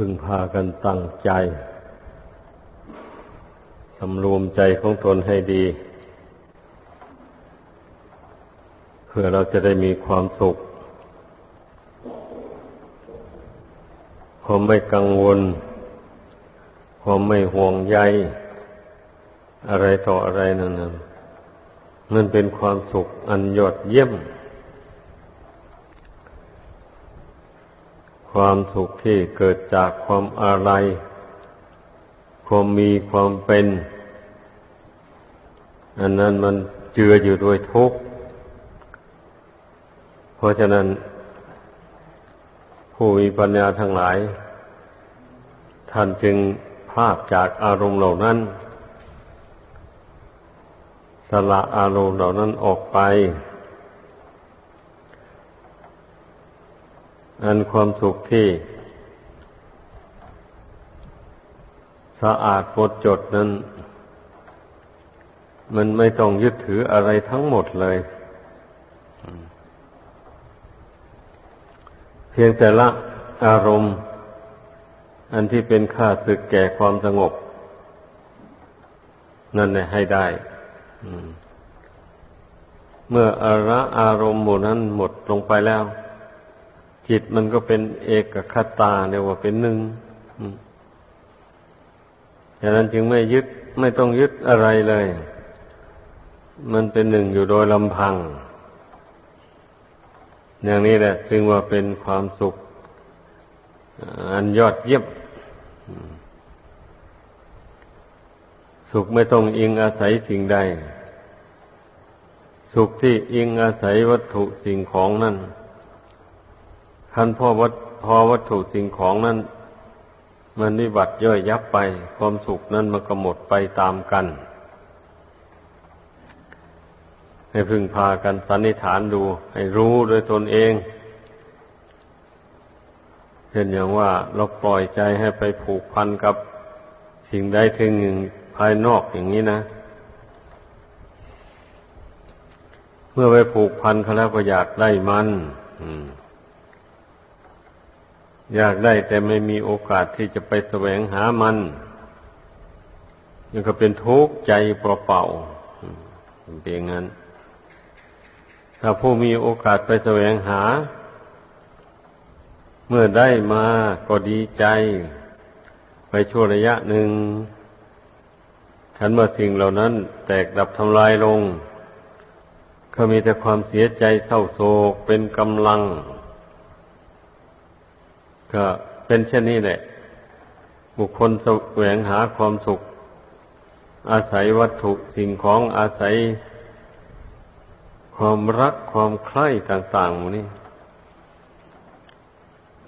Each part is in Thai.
พึงพากันตั้งใจ สำรวมใจของตนให้ดี เพื่อเราจะได้มีความสุขความไม่กังวล ความไม่ห่วงใย อะไรต่ออะไรนั่นนะมันเป็นความสุขอันยอดเยี่ยม ความสุขที่เกิดจากความอะไร ความมีความเป็น อันนั้นมันเจืออยู่ด้วยทุกข์ เพราะฉะนั้น ผู้มีปัญญาทั้งหลาย ท่านจึงภาพจากอารมณ์เหล่านั้น สละอารมณ์เหล่านั้นออกไป อันความสุขที่สะอาดหมดจดนั้น มันไม่ต้องยึดถืออะไรทั้งหมดเลย เพียงแต่ละอารมณ์ อันที่เป็นค่าศึกแก่ความสงบ นั่นแหละให้ได้เมื่ออาระอารมณ์หมู่นั้นหมดลงไปแล้ว จิตมันก็เป็นเอกคตาเรียกว่าเป็นหนึ่งดังนั้นจึงไม่ยึดไม่ต้องยึดอะไรเลย มันเป็นหนึ่งอยู่โดยลำพัง อย่างนี้แหละ จึงว่าเป็นความสุข อันยอดเยี่ยมสุขไม่ต้องอิงอาศัยสิ่งใด สุขที่อิงอาศัยวัตถุสิ่งของนั่น คันพ่อวัตพอวัตถุสิ่งของนั้น มันนิบัติย่อยยับไปความสุขนั้นมันก็หมดไปตามกัน ให้พึงพากันสันนิษฐานดู ให้รู้โดยตนเองเช่นอย่างว่าเราปล่อยใจให้ไปผูกพันกับสิ่งใดถึงหนึ่งภายนอกอย่างนี้นะ เมื่อไปผูกพันเขาแล้วก็อยากได้มัน อ อยากได้แต่ไม่มีโอกาสที่จะไปแสวงหามันยังก็เป็นทุกข์ใจเปล่าๆเป็นอย่างนั้น ถ้าผู้มีโอกาสไปแสวงหา เมื่อได้มาก็ดีใจ ไปชั่วระยะหนึ่งขันมื่อสิ่งเหล่านั้น แตกดับทำลายลง ก็มีแต่ความเสียใจเศร้าโศกเป็นกำลัง ก็เป็นเช่นนี้แหละ บุคคลแสวงหาความสุข อาศัยวัตถุสิ่งของอาศัย ความรักความใคร่ต่างๆหมดนี้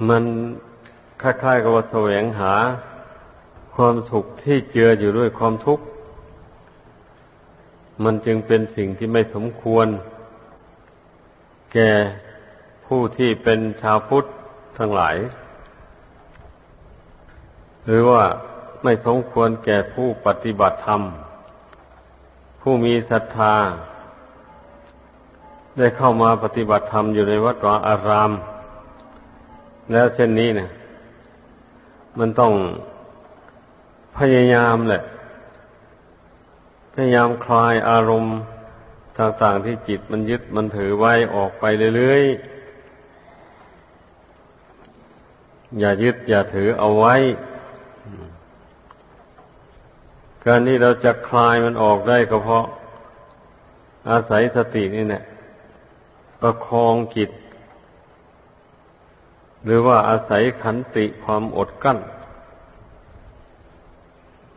มันคล้ายๆกับว่าแสวงหาความสุขที่เจืออยู่ด้วยความทุกข์ มันจึงเป็นสิ่งที่ไม่สมควร แก่ผู้ที่เป็นชาวพุทธทั้งหลาย หรือว่าไม่สมควรแก่ผู้ปฏิบัติธรรม ผู้มีศรัทธา ได้เข้ามาปฏิบัติธรรมอยู่ในวัดวาอาราม แล้วเช่นนี้เนะี่ย มันต้องพยายามแหละ พยายามคลายอารมณ์ต่างๆที่จิตมันยึดมันถือไว้ออกไปเรื่อยๆ อย่ายึดอย่าถือเอาไว้ การที่เราจะคลายมันออกได้ก็เพราะ อาศัยสตินี่แหละประคองจิต หรือว่าอาศัยขันติความอดกั้น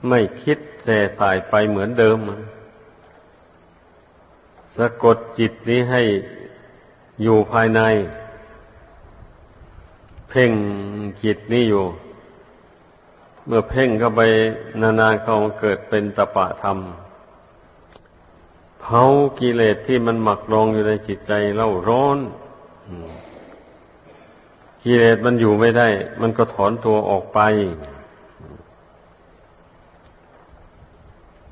ไม่คิดแส่สายไปเหมือนเดิม สะกดจิตนี้ให้อยู่ภายใน เพ่งจิตนี้อยู่ มื่อเพ่งเข้าไปนานๆเขาเกิดเป็นตปะธรรมเผากิเลสที่มันหมักรองอยู่ในจิตใจเล่าร้อนกิเลสมันอยู่ไม่ได้ มันก็ถอนตัวออกไป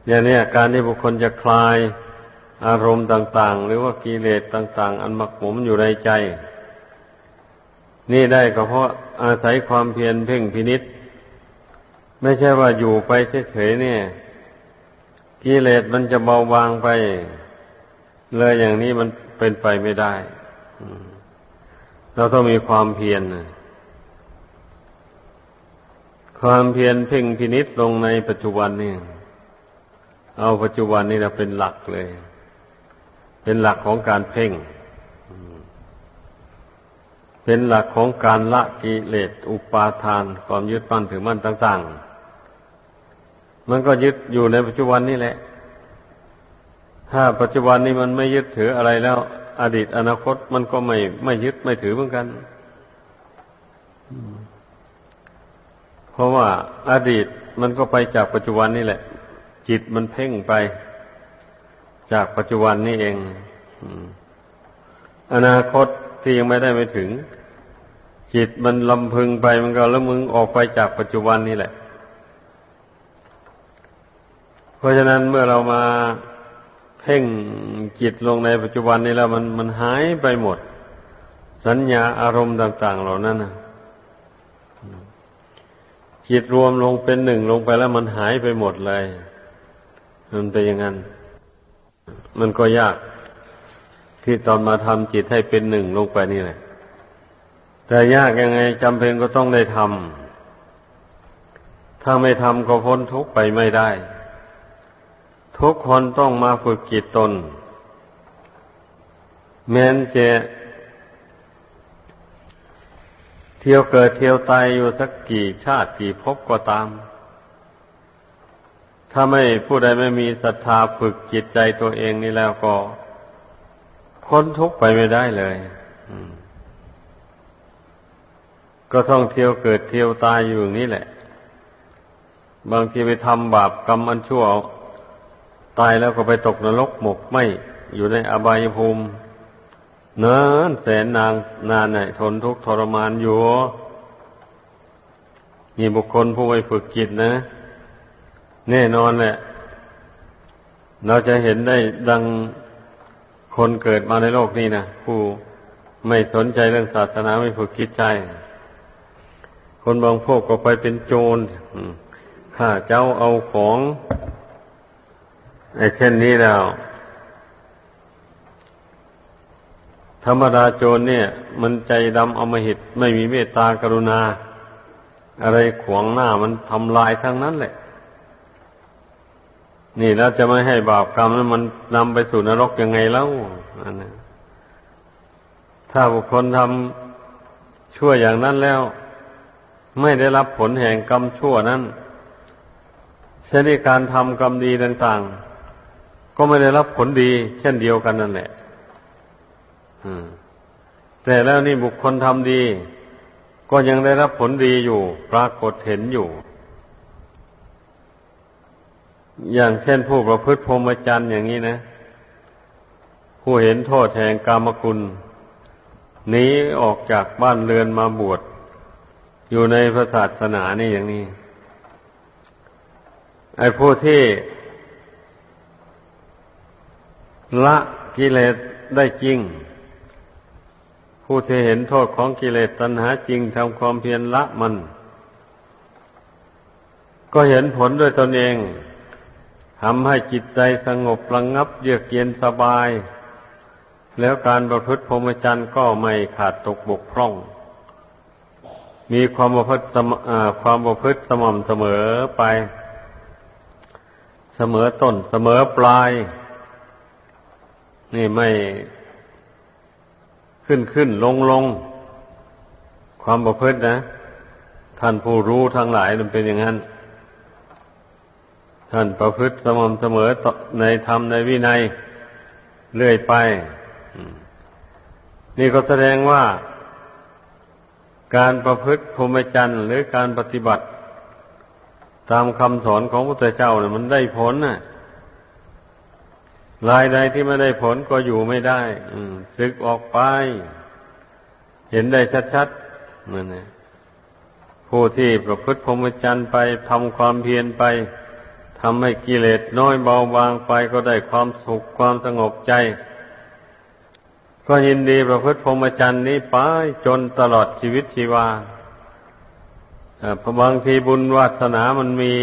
อย่างนี้การที่บุคคลจะคลายอารมณ์ต่าง ๆ หรือว่ากิเลสต่าง ๆ อันหมักหมมอยู่ในใจ นี่ได้ก็เพราะอาศัยความเพียรเพ่งพินิษ ไม่ใช่ว่าอยู่ไปเฉยๆเนี่ยกิเลสมันจะเบาบางไป เลยอย่างนี้มันเป็นไปไม่ได้เราต้องมีความเพียรความเพียรเพ่งพินิษลงในปัจจุบันนี่เอาปัจจุบันนี่เราเป็นหลักเลย เป็นหลักของการเพ่ง เป็นหลักของการละกิเลสอุปาทาน ความยึดมั่นถือมั่นต่าง ๆ มันก็ยึดอยู่ในปัจจุบันนี่แหละ ถ้าปัจจุบันนี้มันไม่ยึดถืออะไรแล้ว อดีตอนาคตมันก็ไม่ไม่ยึดไม่ถือเหมือนกันเพราะว่าอดีตมันก็ไปจากปัจจุบันนี่แหละ จิตมันเพ่งไป จากปัจจุบันนี่เองอนาคตที่ยังไม่ได้ไม่ถึง จิตมันลำพึงไปมันก็ละมึงออกไปจากปัจจุบันนี่แหละ เพราะฉะนั้นเมื่อเรามาเพ่งจิตลงในปัจจุบันนี้แล้วมันมันหายไปหมด สัญญาอารมณ์ต่าง ๆ เหล่านั้นนะจิตรวมลงเป็นหนึ่งลงไปแล้วมันหายไปหมดเลย มันเป็นอย่างนั้น มันก็ยาก ที่ตอนมาทำจิตให้เป็นหนึ่งลงไปนี่แหละ แต่ยากยังไงจำเป็นก็ต้องได้ทำถ้าไม่ทำก็พ้นทุกข์ไปไม่ได้ ทุกคนต้องมาฝึกจิตตน แม้นจะเที่ยวเกิดเที่ยวตายอยู่สักกี่ชาติกี่ภพก็ตาม ถ้าไม่ผู้ใดไม่มีศรัทธาฝึกจิตใจตัวเองนี่แล้วก็พ้นทุกข์ไปไม่ได้เลยก็ต้องเที่ยวเกิดเที่ยวตายอยู่อย่างนี้แหละ บางทีไปทำบาปกรรมอันชั่ว ตายแล้วก็ไปตกนรกหมกไหมอยู่ในอบายภูมิเนินแสนนางนานไหนทนทุกข์ทรมานอยู่มีบุคคลผู้ไปฝึกจิตนะ แน่นอนแหละ เราจะเห็นได้ดังคนเกิดมาในโลกนี้นะผู้ไม่สนใจเรื่องศาสนาไม่ฝึกคิดใจ คนบางพวกก็ไปเป็นโจรข้าเจ้าเอาของ เช่นนี้แล้ว ธรรมดาโจรเนี่ย มันใจดำอมหิตไม่มีเมตตากรุณา อะไรขวางหน้ามันทำลายทั้งนั้นแหละ นี่แล้วจะไม่ให้บาปกรรมนั้นมันนำไปสู่นรกยังไงแล้วอันนี้ถ้าบุคคลทำชั่วอย่างนั้นแล้ว ไม่ได้รับผลแห่งกรรมชั่วนั้นเช่นการทำกรรมดีต่าง ๆ ก็ไม่ได้รับผลดี เช่นเดียวกันนั่นแหละแต่แล้วนี่บุคคลทำดี ก็ยังได้รับผลดีอยู่ ปรากฏเห็นอยู่ อย่างเช่นผู้ประพฤติพรหมจรรย์อย่างนี้นะ ผู้เห็นโทษแห่งกรรมคุณหนีออกจากบ้านเรือนมาบวชอยู่ในพระศาสนานี่อย่างนี้ไอ้ผู้ที่ ละกิเลสได้จริง ผู้ที่เห็นโทษของกิเลสตัณหาจริงทำความเพียรละมัน ก็เห็นผลด้วยตนเองทำให้จิตใจสงบระงงับเยือกเย็นสบาย แล้วการประพฤติพรหมจรรย์ก็ไม่ขาดตกบกพร่อง มีความประพฤติความประพฤติสม่ำเสมอไป เสมอต้นเสมอปลาย นี่ไม่ขึ้นขึ้นลงลงความประพฤตินะ ท่านผู้รู้ทั้งหลายมันเป็นอย่างนั้น ท่านประพฤติสม่ำเสมอในธรรมในวินัยเรื่อยไป นี่ก็แสดงว่า การประพฤติพรหมจรรย์หรือการปฏิบัติ ตามคำสอนของพระพุทธเจ้าเนี่ยมันได้ผลน่ะ รายใดที่ไม่ได้ผลก็อยู่ไม่ได้ศึกออกไป เห็นได้ชัดๆนั่นนะผู้ที่ประพฤติพรหมจรรย์ไปทำความเพียรไปทำให้กิเลสน้อยเบาบางไปก็ได้ความสุขความสงบใจ ก็ยินดีประพฤติพรหมจรรย์นี้ไปจนตลอดชีวิตชีวาพบางทีบุญวาสนามันมี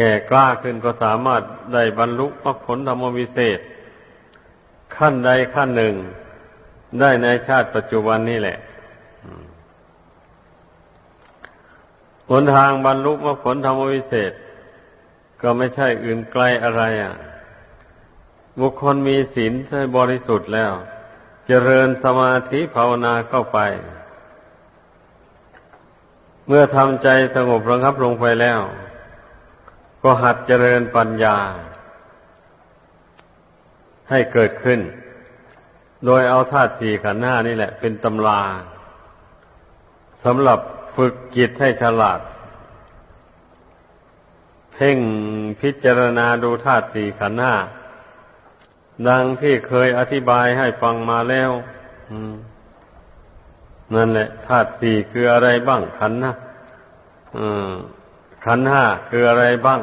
แก่กล้าขึ้นก็สามารถได้บรรลุมรรคผลธรรมวิเศษ ขั้นใดขั้นหนึ่ง ได้ในชาติปัจจุบันนี่แหละหนทางบรรลุมรรคผลธรรมวิเศษ ก็ไม่ใช่อื่นไกลอะไรอะ บุคคลมีศีลใช้บริสุทธิ์แล้ว เจริญสมาธิภาวนาเข้าไป เมื่อทำใจสงบระงับลงไปแล้ว ก็หัดเจริญปัญญา ให้เกิดขึ้น โดยเอาธาตุสี่ขันธ์ห้านี่แหละ เป็นตำราสำหรับฝึกจิตให้ฉลาด เพ่งพิจารณาดูธาตุสี่ขันธ์ห้า ดังที่เคยอธิบายให้ฟังมาแล้วนั่นแหละธาตุสี่คืออะไรบ้างขันธ์นะ ขันห้าคืออะไรบ้าง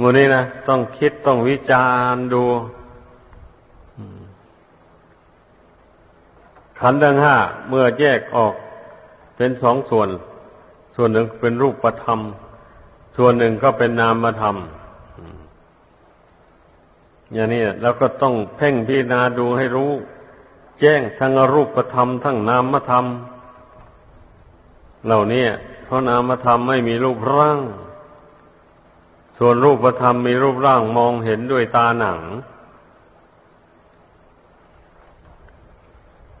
มูนี้นะต้องคิดต้องวิจารณ์ดูขันทั้งห้าเมื่อแยกออกเป็นสองส่วน ส่วนหนึ่งเป็นรูปธรรม ส่วนหนึ่งก็เป็นนามธรรมอย่างนี้แล้วก็ต้องเพ่งพิจารณาดูให้รู้ แจ้งทั้งรูปธรรมทั้งนามธรรม เหล่านี้ ราะนามธรรมไม่มีรูปร่าง ส่วนรูปธรรมมีรูปร่างมองเห็นด้วยตาหนัง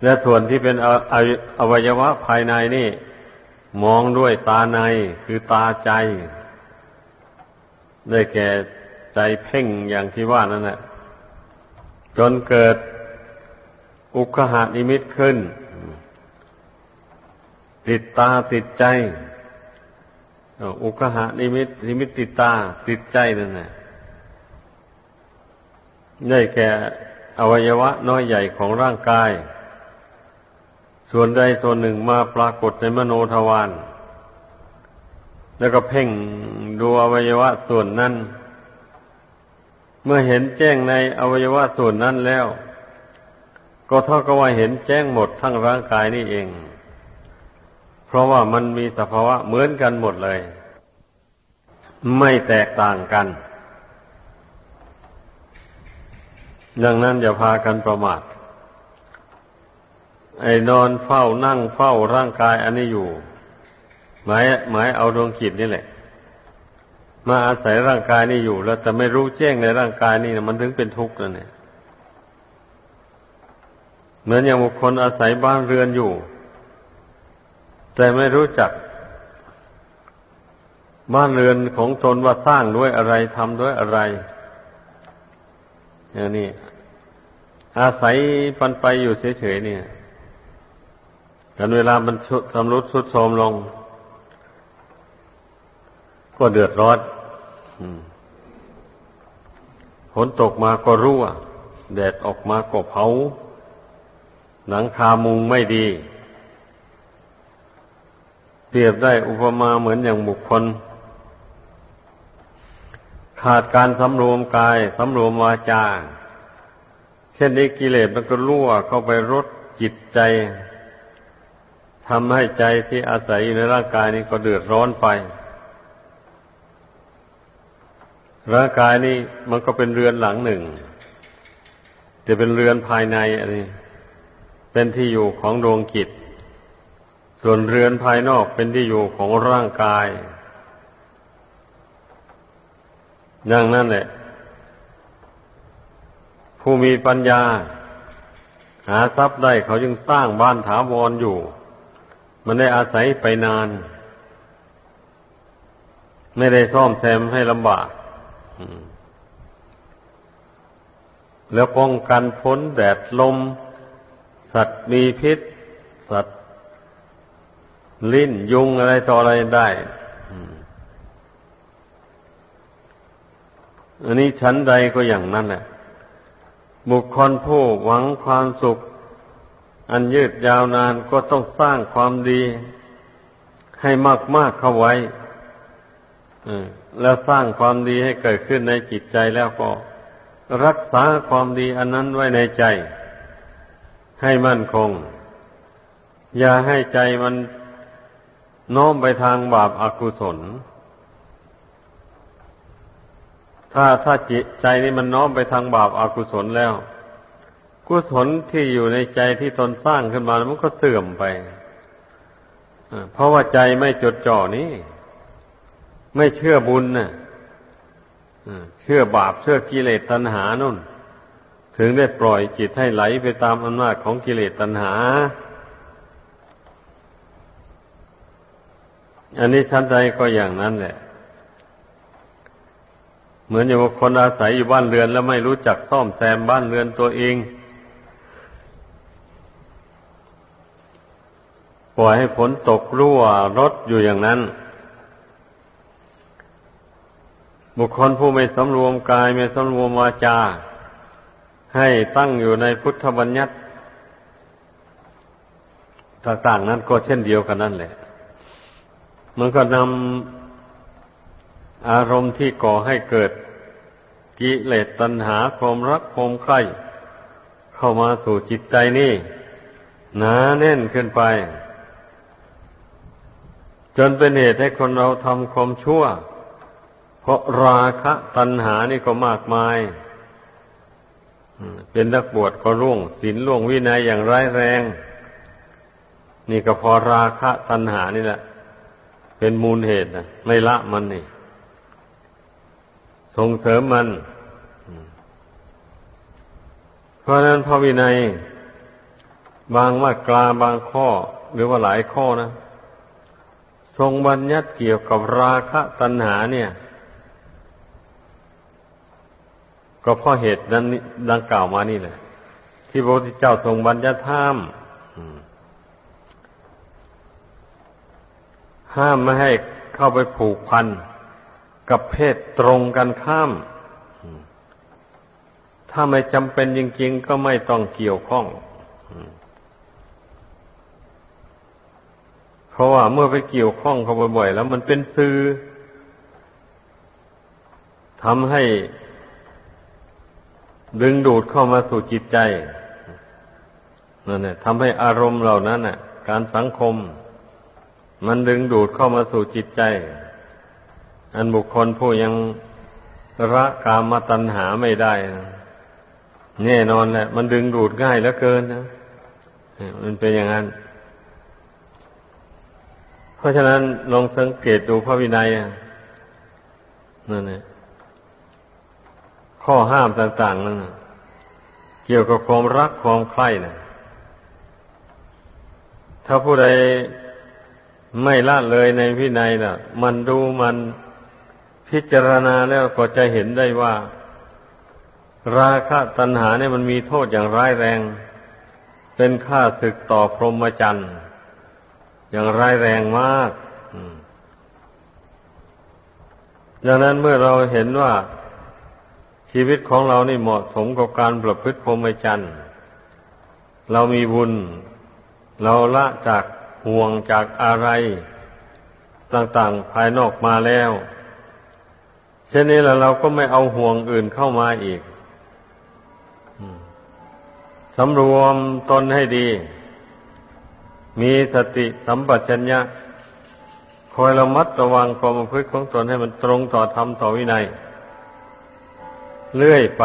และส่วนที่เป็นอวัยวะภายในนี่ มองด้วยตาในคือตาใจ ได้แก่ใจเพ่งอย่างที่ว่านั่นแหละจนเกิดอุคคหนิมิตขึ้น ติดตาติดใจ อุคคหนิมิตนิมิตติดตา ติดใจนั่นแหละได้แก่อวัยวะน้อยใหญ่ของร่างกาย ส่วนใดส่วนหนึ่งมาปรากฏในมโนทวารแล้วก็เพ่งดูอวัยวะส่วนนั้น เมื่อเห็นแจ้งในอวัยวะส่วนนั้นแล้ว ก็เท่ากับว่าเห็นแจ้งหมดทั้งร่างกายนี่เอง เพราะว่ามันมีสภาวะเหมือนกันหมดเลย ไม่แตกต่างกัน ดังนั้นอย่าพากันประมาทไอ้นอนเฝ้านั่งเฝ้าร่างกายอันนี้อยู่ หมายหมายเอาดวงจิตนี่แหละ มาอาศัยร่างกายนี่อยู่ แล้วแต่ไม่รู้แจ้งในร่างกายนี่นะมันถึงเป็นทุกข์แล้วเนี่ยเหมือนอย่างบุคคลอาศัยบ้านเรือนอยู่ แต่ไม่รู้จักบ้านเรือนของตนว่าสร้างด้วยอะไรทำด้วยอะไรอย่างนี้อาศัยปันไปอยู่เฉยๆเนี่ยกันเวลามันสำรุดสุดโทมลง ก็เดือดร้อนฝนตกมาก็รั่ว แดดออกมาก็เผา หนังคามุงไม่ดี เปรียบได้อุปมาเหมือนอย่างบุคคล ขาดการสำรวมกายสำรวมวาจา เช่นนี้กิเลสมันก็รั่วเข้าไปรดจิตใจทำให้ใจที่อาศัยอยู่ในร่างกายนี้ก็เดือดร้อนไป ร่างกายนี้มันก็เป็นเรือนหลังหนึ่ง จะเป็นเรือนภายในอันนี้ เป็นที่อยู่ของดวงจิต ส่วนเรือนภายนอกเป็นที่อยู่ของร่างกายดังนั้นแหละผู้มีปัญญา หาทรัพย์ได้เขาจึงสร้างบ้านถาวรออยู่ มันได้อาศัยไปนาน ไม่ได้ซ่อมแซมให้ลำบากแล้วป้องกันพ้นแดดลม สัตว์มีพิษ สัตว์ ลิ้นยุงอะไรต่ออะไรได้อันนี้ชั้นใดก็อย่างนั้นแหละ บุคคลผู้หวังความสุข อันยืดยาวนานก็ต้องสร้างความดี ให้มากๆเข้าไว้แล้วสร้างความดีให้เกิดขึ้นในจิตใจแล้วก็ รักษาความดีอันนั้นไว้ในใจ ให้มั่นคง อย่าให้ใจมัน โน้มไปทางบาปอากุศล ถ้าถ้าจิตใจนี่มันน้อมไปทางบาปอากุศลแล้ว กุศลที่อยู่ในใจที่ตนสร้างขึ้นมามันก็เสื่อมไปเพราะว่าใจไม่จดจ่อนี้ ไม่เชื่อบุญนะ่ะเชื่อบาปเชื่อกิเลสตัณหานุ่น ถึงได้ปล่อยจิตให้ไหลไปตามอำนาจของกิเลสตัณหา อันนี้ชั้นใดก็อย่างนั้นแหละ เหมือนอย่างคนอาศัยอยู่บ้านเรือน แล้วไม่รู้จักซ่อมแซมบ้านเรือนตัวเอง ปล่อยให้ฝนตกรั่วรถอยู่อย่างนั้น บุคคลผู้ไม่สำรวมกายไม่สำรวมวาจา ให้ตั้งอยู่ในพุทธบัญญัติต่างๆนั้นก็เช่นเดียวกันนั่นแหละ มันก็นำอารมณ์ที่ก่อให้เกิดกิเลสตัณหาความรักความใคร่เข้ามาสู่จิตใจนี่หนาแน่นขึ้นไป จนเป็นเหตุให้คนเราทำความชั่ว เพราะราคะตัณหานี่ก็มากมายเป็นนักบวชก็ร่วงศีลร่วงวินัยอย่างร้ายแรง นี่ก็พอราคะตัณหานี่แหละ เป็นมูลเหตุนะไม่ละมันนี่ ส่งเสริมมัน เพราะนั้นพระวินัย บางมาตราบางข้อ หรือว่าหลายข้อนะ ทรงบัญญัติเกี่ยวกับราคะตัณหาเนี่ย ก็เพราะเหตุนั้นดังกล่าวมานี่แหละที่พระพุทธเจ้าทรงบัญญัติห้าม ห้ามไม่ให้เข้าไปผูกพันกับเพศตรงกันข้าม ถ้าไม่จำเป็นจริง ๆ ก็ไม่ต้องเกี่ยวข้อง เพราะว่าเมื่อไปเกี่ยวข้องเขาบ่อยๆแล้วมันเป็นซื้อทำให้ดึงดูดเข้ามาสู่จิตใจนั่นแหละทำให้อารมณ์เหล่านั้นน่ะ การสังคม มันดึงดูดเข้ามาสู่จิตใจ อันบุคคลผู้ยังระกามตัณหาไม่ได้แน่นอนแหละ มันดึงดูดง่ายเหลือเกินนะมันเป็นอย่างนั้น เพราะฉะนั้นลองสังเกตดูพระวินัยนั่นแหละข้อห้ามต่างๆนั้นเกี่ยวกับความรักความใคร่นะถ้าผู้ใด ไม่ละเลยในวินัยนะ่ะ มันดูมันพิจารณาแล้วก็จะเห็นได้ว่า ราคะตัณหาเนี่ยมันมีโทษอย่างร้ายแรง เป็นค่าศึกต่อพรหมจรรย์อย่างร้ายแรงมากดังนั้นเมื่อเราเห็นว่าชีวิตของเรานี่เหมาะสมกับการประพฤติพรหมจรรย์เรามีบุญ เราละจาก ห่วงจากอะไร ต่างๆภายนอกมาแล้ว เช่นนี้แล้วเราก็ไม่เอาห่วงอื่นเข้ามาอีกสำรวมตนให้ดี มีสติสัมปชัญญะคอยระมัดระวังความประพฤติของตนให้มันตรงต่อธรรมต่อวินัย เลื่อยไป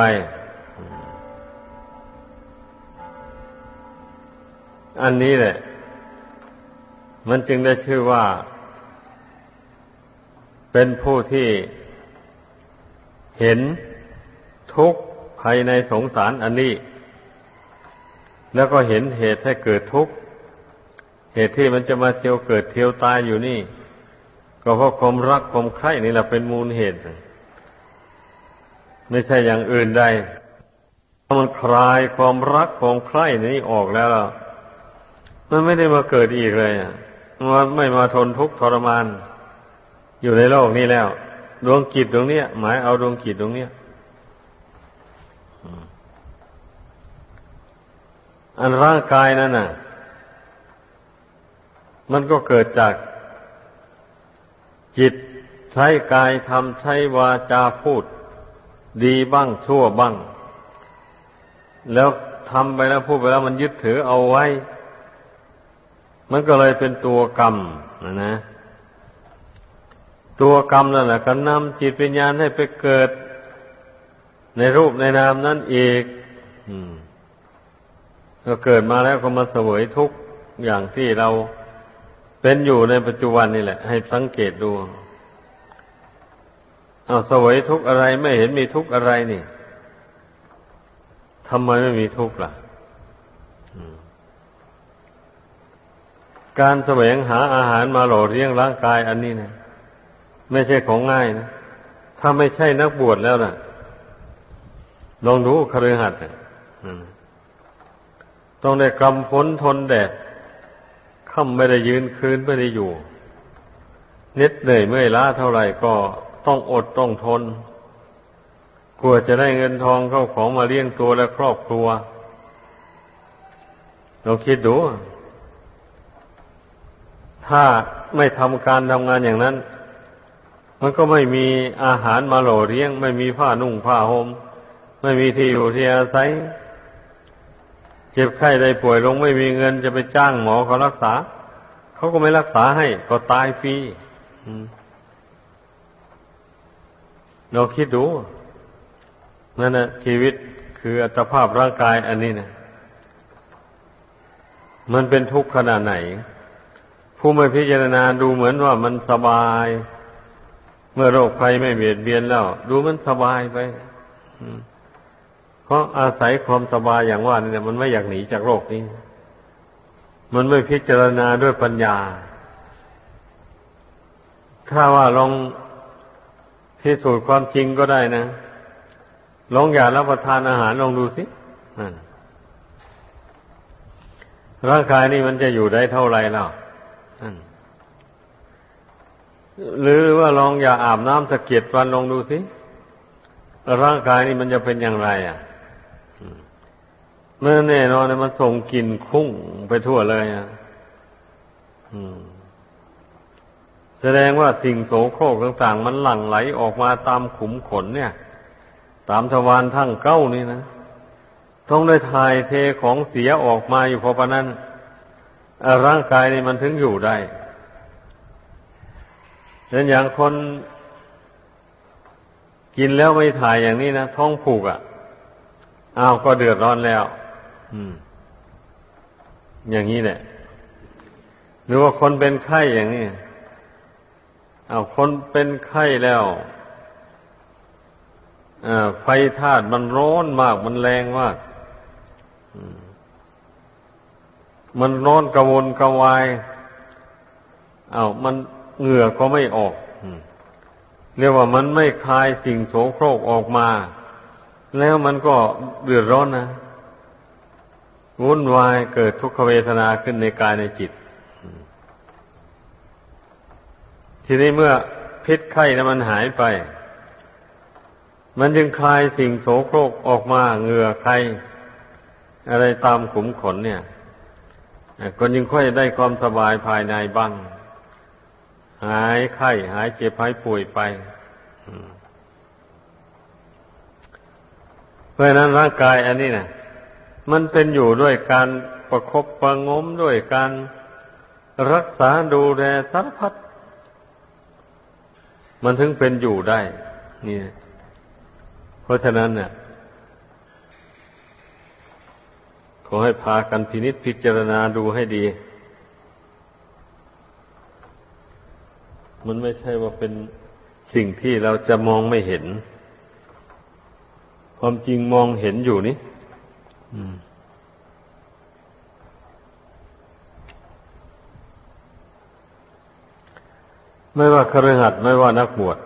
อันนี้แหละ มันจึงได้ชื่อว่า เป็นผู้ที่เห็นทุกข์ภายในสงสารอันนี้ แล้วก็เห็นเหตุให้เกิดทุกข์ เหตุที่มันจะมาเที่ยวเกิดเที่ยวตายอยู่นี่ ก็เพราะความรักความใคร่นี่แหละเป็นมูลเหตุ ไม่ใช่อย่างอื่นใดถ้ามันคลายความรักความใคร่นี้ออกแล้ว มันไม่ได้มาเกิดอีกเลยมัน ไม่มาทนทุกข์ทรมาน อยู่ในโลกนี้แล้ว ดวงจิตตรงนี้หมายเอาดวงจิตตรงนี้อันร่างกายนั่นน่ะ มันก็เกิดจากจิตใช้กายทำใช้วาจาพูด ดีบ้างชั่วบ้าง แล้วทำไปแล้วพูดไปแล้วมันยึดถือเอาไว้ มันก็เลยเป็นตัวกรรมนะนะ ตัวกรรมนั่นแหละก็นำจิตวิญญาณให้ไปเกิด ในรูปในนามนั่นอีกก็เกิดมาแล้วก็มาเสวยทุกอย่างที่เราเป็นอยู่ในปัจจุบันนี่แหละ ให้สังเกตดูเอาเสวยทุกอะไรไม่เห็นมีทุกอะไรนี่ทำไมไม่มีทุกข์ล่ะ การแสวงหาอาหารมาหล่อเลี้ยงร่างกายอันนี้นะไม่ใช่ของง่ายนะถ้าไม่ใช่นักบวชแล้วนะ่ะลองดูคฤหัสถ์ต้องได้กำฝนทนแดดค่ำไม่ได้ยืนคืนไม่ได้อยู่เน็ดเหนื่อยเมื่อยล้าเท่าไหร่ก็ต้องอดต้องทนกลัวจะได้เงินทองเข้าของมาเลี้ยงตัวและครอบครัวเราคิดดู ถ้าไม่ทำการทำงานอย่างนั้น มันก็ไม่มีอาหารมาหล่อเลี้ยง ไม่มีผ้านุ่งผ้าหม่มไม่มีที่อยู่ที่อาศัย เจ็บไข้ได้ป่วยลงไม่มีเงินจะไปจ้างหมอเขารักษา เขาก็ไม่รักษาให้ ก็ตายฟรีเราคิดดู นั่นนะชีวิตคืออัตภาพร่างกายอันนี้นะมันเป็นทุกข์ขนาดไหน ผู้ไม่พิจารณาดูเหมือนว่ามันสบาย เมื่อโรคภัยไม่เบียดเบียนแล้ว ดูมันสบายไปเพราะอาศัยความสบายอย่างว่านี่มันไม่อยากหนีจากโรคนี้ มันไม่พิจารณาด้วยปัญญา ถ้าว่าลองพิสูจน์ความจริงก็ได้นะ ลองอย่ารับประทานอาหารลองดูสิร่างกายนี่มันจะอยู่ได้เท่าไหรแล้ว หรือว่าลองอย่าอาบน้ำสะเก็ดวันลองดูสิร่างกายนี่มันจะเป็นอย่างไร อะเมื่อแน่นอนมันส่งกลิ่นคุ้งไปทั่วเลยอะแสดงว่าสิ่งโสโครกต่างๆ มันหลั่งไหลออกมาตามขุมขนเนี่ย ตามทวารทั้งเก้านี่นะต้องได้ถ่ายเทของเสียออกมาอยู่พอปะนั้นร่างกายนี่มันถึงอยู่ได้ เช่นอย่างคนกินแล้วไม่ถ่ายอย่างนี้นะท้องผูกอะ่ะอ้าวก็เดือดร้อนแล้ว อืม อย่างนี้แหละหรือว่าคนเป็นไข้อย่างนี้อ้าวคนเป็นไข้แล้วไฟธาตุมันร้อนมาก มันแรงมากมันร้อนกระวนกระวายเอา้ามัน เหงื่อก็ไม่ออกเรียกว่ามันไม่คลายสิ่งโสโครกออกมา แล้วมันก็เดือดร้อนนะวุ่นวายเกิดทุกขเวทนาขึ้นในกายในจิต ทีนี้เมื่อพิษไข้นะมันหายไป มันจึงคลายสิ่งโสโครกออกมาเหงื่อใคร อะไรตามขุมขนเนี่ยก็ยังค่อยได้ความสบายภายในบ้าง หายไข้หายเจ็บหายป่วยไปเพราะนั้นร่างกายอันนี้นะมันเป็นอยู่ด้วยการประครบประงมด้วยการรักษาดูแลสารพัดมันถึงเป็นอยู่ได้ นี่เพราะฉะนั้นเนี่ยขอให้พากันพินิษพิจารณาดูให้ดี มันไม่ใช่ว่าเป็นสิ่งที่เราจะมองไม่เห็น ความจริงมองเห็นอยู่นี่ไม่ว่าคฤหัสถ์ไม่ว่านักบวช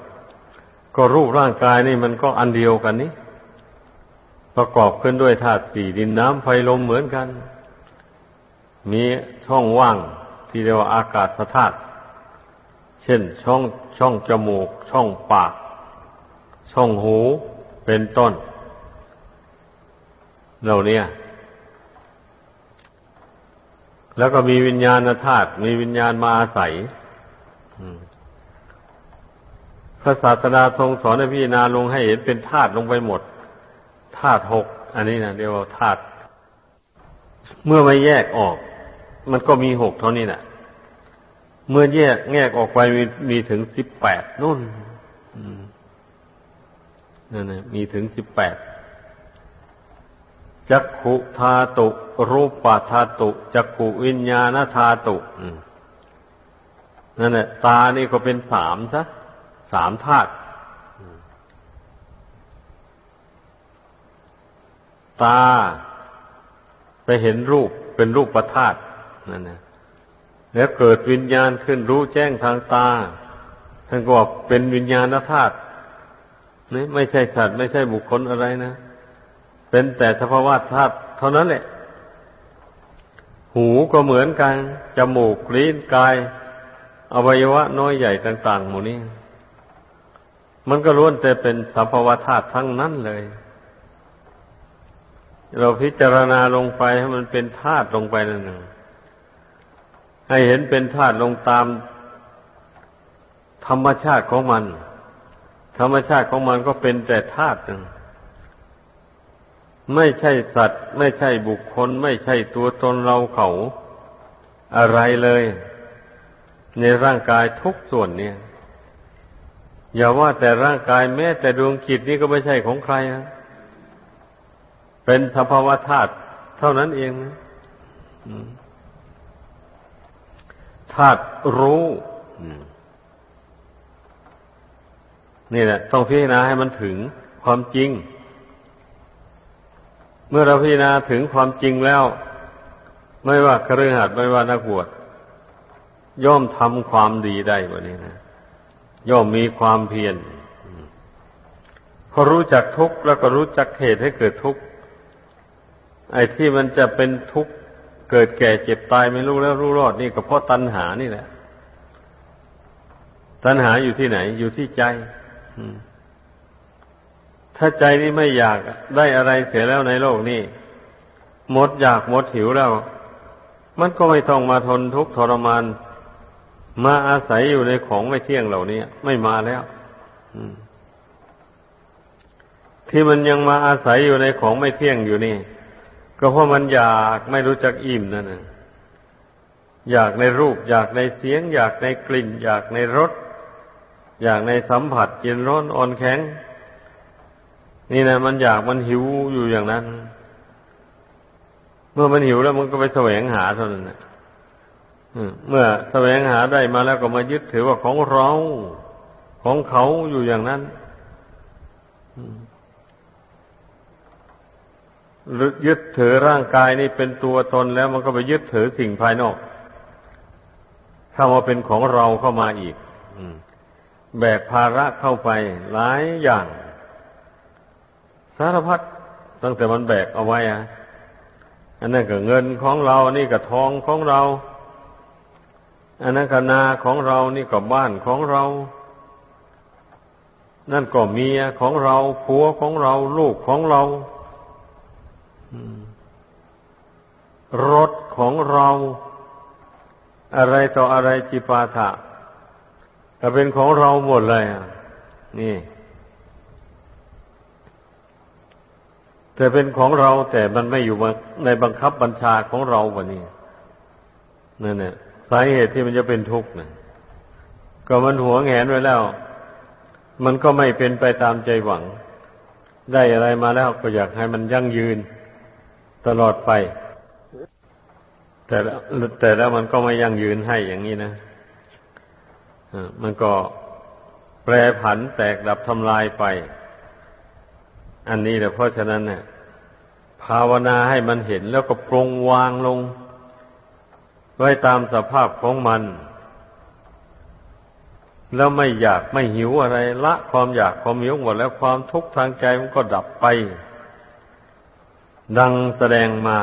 ก็รูปร่างกายนี่มันก็อันเดียวกันนี้ประกอบขึ้นด้วยธาตุสี่ดินน้ำไฟลมเหมือนกัน มีช่องว่างที่เรียกว่าอากาศธาตุ เช่นช่องช่องจมูก ช่องปาก ช่องหูเป็นต้น เหล่านี้แล้วก็มีวิญญาณธาตุมีวิญญาณมาอาศัยพระศาสดาทรงสอนให้พิจารณาลงให้เห็นเป็นธาตุลงไปหมดธาตุหกอันนี้นะเรียกว่าธาตุเมื่อไม่แยกออก มันก็มีหกเท่านี้แหละ เมื่อแยกแยกออกไปมีมีถึงสิบแปดนู่นนั่นนะมีถึงสิบแปดจักขุธาตุรูปธาตุจักขุวิญญาณธาตุนั่นแหละตานี่ก็เป็นสามซะสามธาตุตาไปเห็นรูปเป็นรูปประธาตุนั่นนะ แล้วเกิดวิญญาณขึ้นรู้แจ้งทางตาท่านก็บอกเป็นวิญญาณธาตุนี่ไม่ใช่สัตว์ไม่ใช่บุคคลอะไรนะ เป็นแต่สภาวะธาตุเท่านั้นแหละ หูก็เหมือนกัน จมูกลิ้นกาย อวัยวะน้อยใหญ่ต่าง ๆ หมู่นี้ มันก็ล้วนแต่เป็นสภาวะธาตุทั้งนั้นเลย เราพิจารณาลงไปให้มันเป็นธาตุลงไปนั่นเอง ให้เห็นเป็นธาตุลงตามธรรมชาติของมัน ธรรมชาติของมันก็เป็นแต่ธาตุหนึ่งไม่ใช่สัตว์ ไม่ใช่บุคคล ไม่ใช่ตัวตนเราเขาอะไรเลย ในร่างกายทุกส่วนเนี่ย อย่าว่าแต่ร่างกายแม้แต่ดวงจิตนี่ก็ไม่ใช่ของใครนะเป็นสภาวะธาตุเท่านั้นเองนะ ธาตุรู้นี่แหละต้องพิจารณาให้มันถึงความจริง เมื่อเราพิจารณาถึงความจริงแล้ว ไม่ว่าครือขัดไม่ว่านักบวชย่อมทำความดีได้แบบนี้นะย่อมมีความเพียรพอรู้จักทุกข์แล้วก็รู้จักเหตุให้เกิดทุกข์ไอ้ที่มันจะเป็นทุกข์ เกิดแก่เจ็บตายไม่รู้แล้วรู้รอดนี่ก็เพราะตัณหานี่แหละ ตัณหาอยู่ที่ไหน อยู่ที่ใจถ้าใจนี่ไม่อยากได้อะไรเสียแล้วในโลกนี้หมดอยากหมดหิวแล้ว มันก็ไม่ต้องมาทนทุกข์ทรมาน มาอาศัยอยู่ในของไม่เที่ยงเหล่านี้ไม่มาแล้วที่มันยังมาอาศัยอยู่ในของไม่เที่ยงอยู่นี่ ก็เพราะมันอยากไม่รู้จักอิ่มนั่นนะอยากในรูป อยากในเสียง อยากในกลิ่น อยากในรสอยากในสัมผัสเย็นร้อนอ่อนแข็ง นี่นะมันอยากมันหิวอยู่อย่างนั้น เมื่อมันหิวแล้วมันก็ไปแสวงหาเท่านั้นนะเมื่อแสวงหาได้มาแล้วก็มายึดถือว่าของเราของเขาอยู่อย่างนั้น ยึดถือร่างกายนี่เป็นตัวตนแล้วมันก็ไปยึดถือสิ่งภายนอกเข้ามาเป็นของเราเข้ามาอีกแบกภาระเข้าไปหลายอย่าง สารพัดตั้งแต่มันแบกเอาไว้อะอันนั้นก็เงินของเรา นี่ก็ทองของเรา อันนั้นก็นาของเรา นี่ก็บ้านของเรา นั่นก็เมียของเราผัวของเรา ลูกของเรา รถของเราอะไรต่ออะไรจิปาถะก็เป็นของเราหมดเลยอะ นี่ แต่เป็นของเราแต่มันไม่อยู่ในบังคับบัญชาของเราวันนี้นั่นเนี่ยสาเหตุที่มันจะเป็นทุกข์นะก็มันหัวแงนไว้แล้ว มันก็ไม่เป็นไปตามใจหวัง ได้อะไรมาแล้วก็อยากให้มันยั่งยืน ตลอดไป แต่แต่แล้วมันก็ไม่ยั่งยืนให้อย่างนี้นะมันก็แปรผันแตกดับทำลายไป อันนี้แหละเพราะฉะนั้นเนี่ยภาวนาให้มันเห็นแล้วก็ปรงวางลง ไว้ตามสภาพของมัน แล้วไม่อยากไม่หิวอะไร ละความอยากความหิวหมดแล้วความทุกข์ทางใจมันก็ดับไป ดังแสดงมา